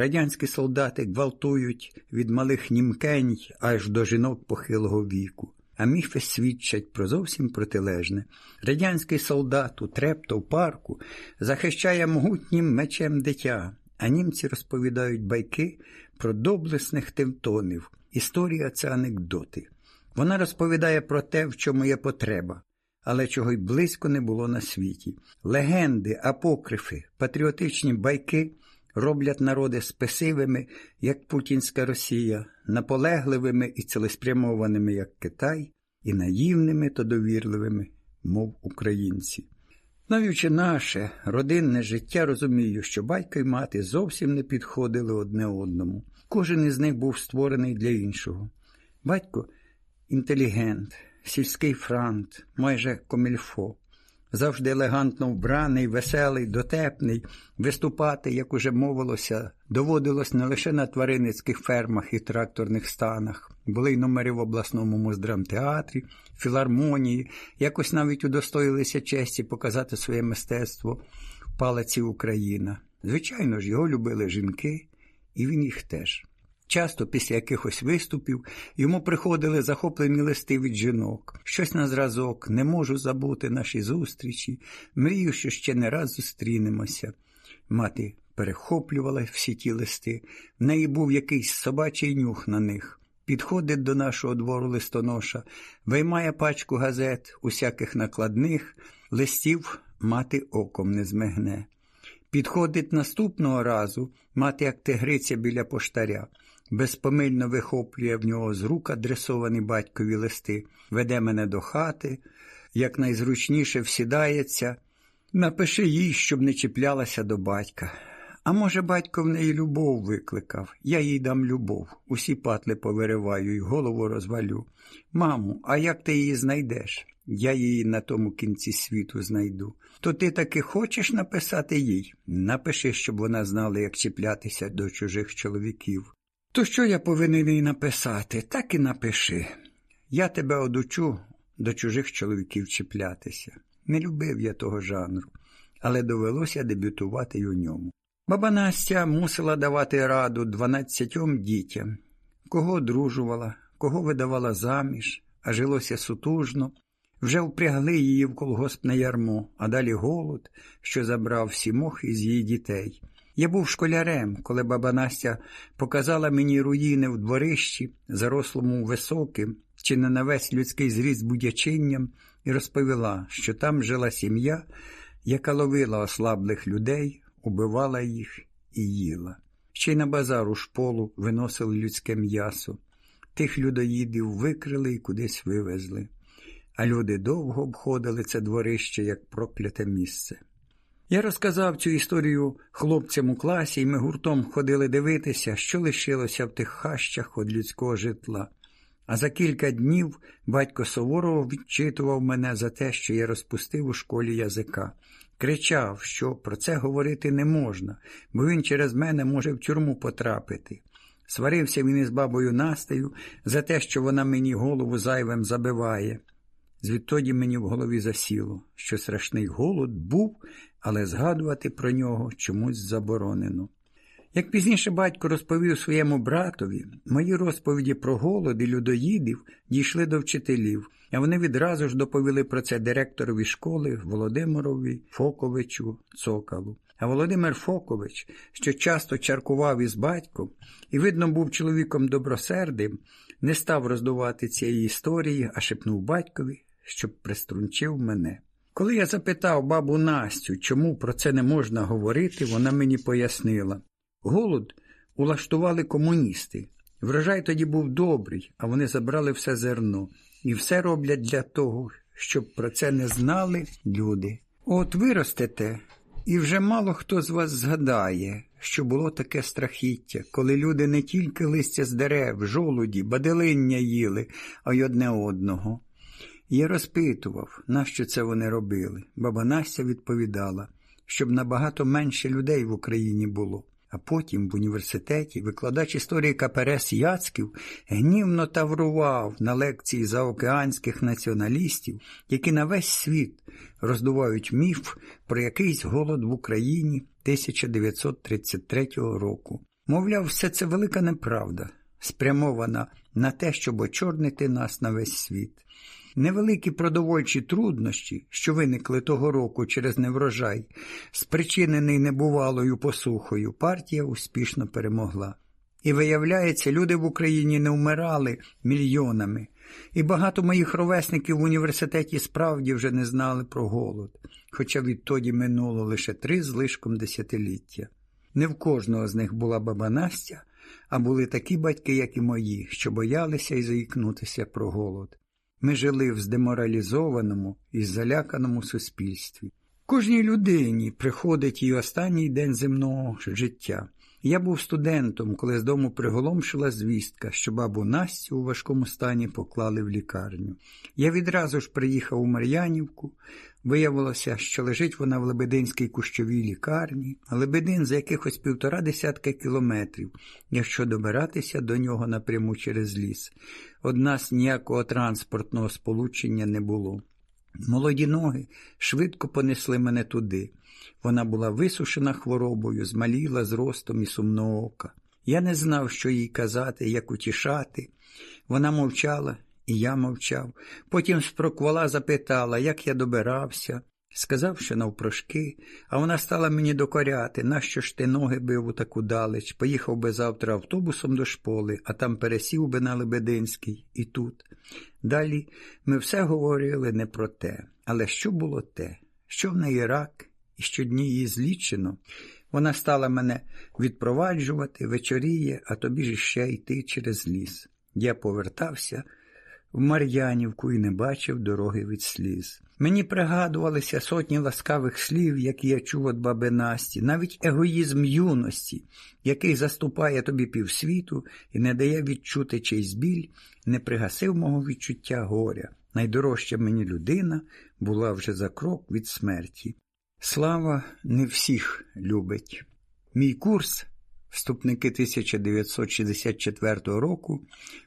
Радянські солдати гвалтують від малих німкень аж до жінок похилого віку. А міфи свідчать про зовсім протилежне. Радянський солдат у трепто в парку захищає могутнім мечем дитя, а німці розповідають байки про доблесних тевтонів. Історія це анекдоти. Вона розповідає про те, в чому є потреба, але чого й близько не було на світі. Легенди, апокрифи, патріотичні байки роблять народи спесивими, як Путінська Росія, наполегливими і цілеспрямованими, як Китай, і наївними та довірливими, мов українці. Знаючи наше родинне життя, розумію, що батько і мати зовсім не підходили одне одному. Кожен із них був створений для іншого. Батько інтелігент, сільський франт, майже комільфо завжди елегантно вбраний, веселий, дотепний, виступати, як уже мовилося, доводилось не лише на тваринницьких фермах і тракторних станах, були й номери в обласному муздрамтеатрі, філармонії, якось навіть удостоїлися честі показати своє мистецтво в палаці Україна. Звичайно ж, його любили жінки, і він їх теж. Часто після якихось виступів йому приходили захоплені листи від жінок, щось на зразок, не можу забути наші зустрічі, мрію, що ще не раз зустрінемося. Мати перехоплювала всі ті листи, в неї був якийсь собачий нюх на них. Підходить до нашого двору листоноша, виймає пачку газет, усяких накладних, листів мати оком не змигне. Підходить наступного разу, мати як тигриця біля поштаря безпомильно вихоплює в нього з рук адресовані батькові листи, веде мене до хати, як найзручніше всідається. Напиши їй, щоб не чіплялася до батька. А може, батько в неї любов викликав, я їй дам любов, усі патли повириваю і голову розвалю. Маму, а як ти її знайдеш? Я її на тому кінці світу знайду. То ти таки хочеш написати їй? Напиши, щоб вона знала, як чіплятися до чужих чоловіків. То що я повинен їй написати, так і напиши. Я тебе одучу до чужих чоловіків чіплятися. Не любив я того жанру, але довелося дебютувати й у ньому. Баба Настя мусила давати раду дванадцятьом дітям, кого одружувала, кого видавала заміж, а жилося сутужно. Вже впрягли її в колгоспне ярмо, а далі голод, що забрав всі мохи з її дітей. Я був школярем, коли баба Настя показала мені руїни в дворищі, зарослому високим, чи не на весь людський зріст будячинням, і розповіла, що там жила сім'я, яка ловила ослаблих людей, убивала їх і їла. Ще й на базар у шполу виносили людське м'ясо. Тих людоїдів викрили і кудись вивезли, а люди довго обходили це дворище як прокляте місце. Я розказав цю історію хлопцям у класі, і ми гуртом ходили дивитися, що лишилося в тих хащах від людського житла. А за кілька днів батько Суворов відчитував мене за те, що я розпустив у школі язика. Кричав, що про це говорити не можна, бо він через мене може в тюрму потрапити. Сварився він із бабою Настею за те, що вона мені голову зайвим забиває. Звідтоді мені в голові засіло, що страшний голод був, але згадувати про нього чомусь заборонено. Як пізніше батько розповів своєму братові, мої розповіді про голод і людоїдів дійшли до вчителів, а вони відразу ж доповіли про це директорові школи Володимирові Фоковичу Цокалу. А Володимир Фокович, що часто чаркував із батьком і, видно, був чоловіком добросердим, не став роздувати цієї історії, а шепнув батькові, щоб приструнчив мене. Коли я запитав бабу Настю, чому про це не можна говорити, вона мені пояснила. Голод улаштували комуністи. Врожай тоді був добрий, а вони забрали все зерно. І все роблять для того, щоб про це не знали люди. От виростете, і вже мало хто з вас згадає, що було таке страхіття, коли люди не тільки листя з дерев, жолуді, баделиння їли, а й одне одного. Я розпитував, нащо це вони робили. Баба Настя відповідала, щоб набагато менше людей в Україні було. А потім в університеті викладач історії КПРС Яцьків гнівно таврував на лекції заокеанських націоналістів, які на весь світ роздувають міф про якийсь голод в Україні 1933 року. Мовляв, все це велика неправда, спрямована на те, щоб очорнити нас на весь світ. Невеликі продовольчі труднощі, що виникли того року через неврожай, спричинений небувалою посухою, партія успішно перемогла. І виявляється, люди в Україні не вмирали мільйонами, і багато моїх ровесників в університеті справді вже не знали про голод, хоча відтоді минуло лише три з лишком десятиліття. Не в кожного з них була баба Настя, а були такі батьки, як і мої, що боялися й заїкнутися про голод. Ми жили в здеморалізованому і заляканому суспільстві. Кожній людині приходить її останній день земного життя. Я був студентом, коли з дому приголомшила звістка, що бабу Настю у важкому стані поклали в лікарню. Я відразу ж приїхав у Мар'янівку. Виявилося, що лежить вона в Лебединській кущовій лікарні, Лебедин за якихось півтора десятка кілометрів, якщо добиратися до нього напряму через ліс. Од нас ніякого транспортного сполучення не було. Молоді ноги швидко понесли мене туди. Вона була висушена хворобою, змаліла зростом і сумного ока. Я не знав, що їй казати, як утішати. Вона мовчала, і я мовчав. Потім спроквола запитала, як я добирався. Сказав, що навпрошки, а вона стала мені докоряти, нащо ж ти ноги бив у таку далеч, поїхав би завтра автобусом до шполи, а там пересів би на Лебединський і тут. Далі ми все говорили не про те, але що було те, що в неї рак, і щодні її злічено. Вона стала мене відпроваджувати, вечоріє, а тобі ж ще йти через ліс. Я повертався в Мар'янівку і не бачив дороги від сліз. Мені пригадувалися сотні ласкавих слів, які я чув від баби Насті, навіть егоїзм юності, який заступає тобі півсвіту і не дає відчути чийсь біль, не пригасив мого відчуття горя. Найдорожча мені людина була вже за крок від смерті. Слава не всіх любить. Мій курс, вступники 1964 року,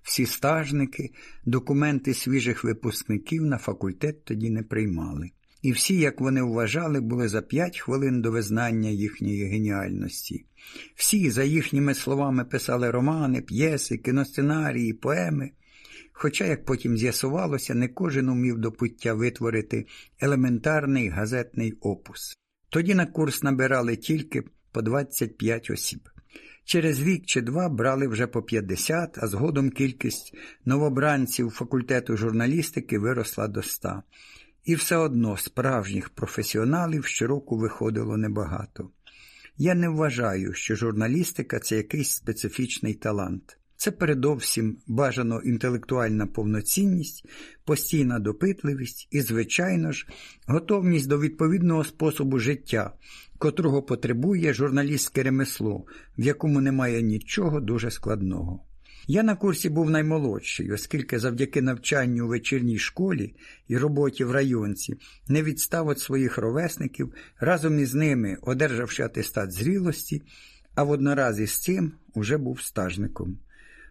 всі стажники, документи свіжих випускників на факультет тоді не приймали. І всі, як вони вважали, були за п'ять хвилин до визнання їхньої геніальності. Всі, за їхніми словами, писали романи, п'єси, кіносценарії, поеми. Хоча, як потім з'ясувалося, не кожен умів до пуття витворити елементарний газетний опус. Тоді на курс набирали тільки по 25 осіб. Через рік чи два брали вже по 50, а згодом кількість новобранців факультету журналістики виросла до 100. І все одно справжніх професіоналів щороку виходило небагато. Я не вважаю, що журналістика це якийсь специфічний талант. Це передовсім бажано інтелектуальна повноцінність, постійна допитливість і, звичайно ж, готовність до відповідного способу життя, котрого потребує журналістське ремесло, в якому немає нічого дуже складного. Я на курсі був наймолодший, оскільки завдяки навчанню у вечірній школі і роботі в районці не відстав від своїх ровесників, разом із ними, одержавши атестат зрілості, а в одноразі з цим уже був стажником.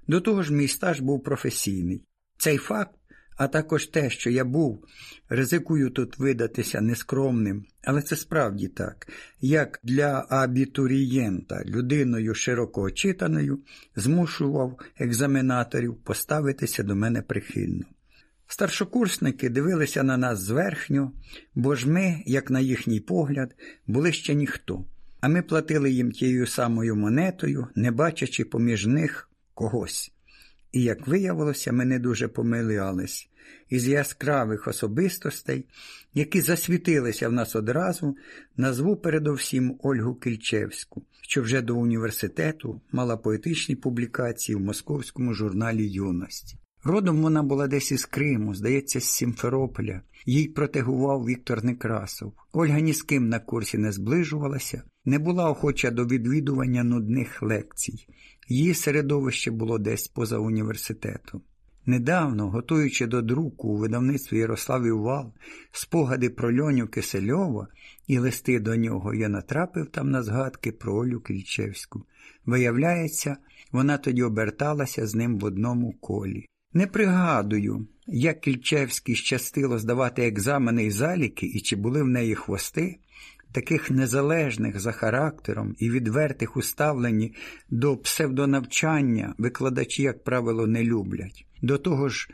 До того ж, мій стаж був професійний. Цей факт, а також те, що я був, ризикую тут видатися нескромним, але це справді так, як для абітурієнта, людиною широко очитаною, змушував екзаменаторів поставитися до мене прихильно. Старшокурсники дивилися на нас зверхньо, бо ж ми, як на їхній погляд, були ще ніхто, а ми платили їм тією самою монетою, не бачачи поміж них когось. І, як виявилося, ми не дуже помилялись. Із яскравих особистостей, які засвітилися в нас одразу, назву передовсім Ольгу Кільчевську, що вже до університету мала поетичні публікації в московському журналі Юності. Родом вона була десь із Криму, здається, з Сімферополя. Їй протегував Віктор Некрасов. Ольга ні з ким на курсі не зближувалася, не була охоча до відвідування нудних лекцій. Її середовище було десь поза університетом. Недавно, готуючи до друку у видавництві Ярославів Вал спогади про льоню Кисельова і листи до нього, я натрапив там на згадки про Олю Кільчевську. Виявляється, вона тоді оберталася з ним в одному колі. Не пригадую, як Кільчевський щастило здавати екзамени і заліки, і чи були в неї хвости, Таких незалежних за характером і відвертих у ставленні до псевдонавчання викладачі, як правило, не люблять. До того ж,